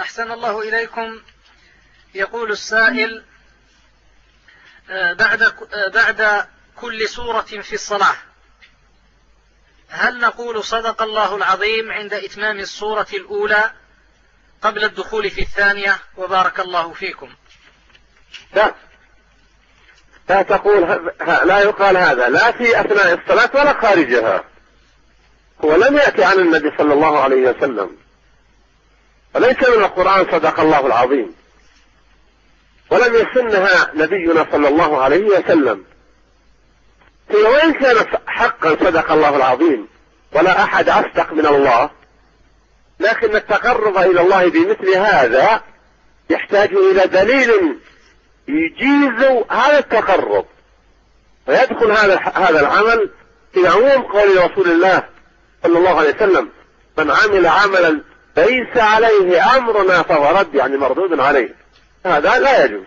أحسن الله إليكم. يقول السائل آه، بعد آه، بعد كل سورة في الصلاة هل نقول صدق الله العظيم عند إتمام الصورة الأولى قبل الدخول في الثانية؟ وبارك الله فيكم. لا. لا تقول لا يقال هذا. لا في أثناء الصلاة ولا خارجها. هو لم يأتي عن النبي صلى الله عليه وسلم. وليس من القرآن صدق الله العظيم؟ ولم يسنها نبينا صلى الله عليه وسلم. هي وإن كانت حقا صدق الله العظيم ولا أحد أصدق من الله لكن التقرب إلى الله بمثل هذا يحتاج إلى دليل يجيز هذا التقرب. ويدخل هذا هذا العمل في عموم قول رسول الله صلى الله عليه وسلم من عمل عملا ليس عليه أمرنا فهو رد يعني مردود عليه. هذا لا يجوز.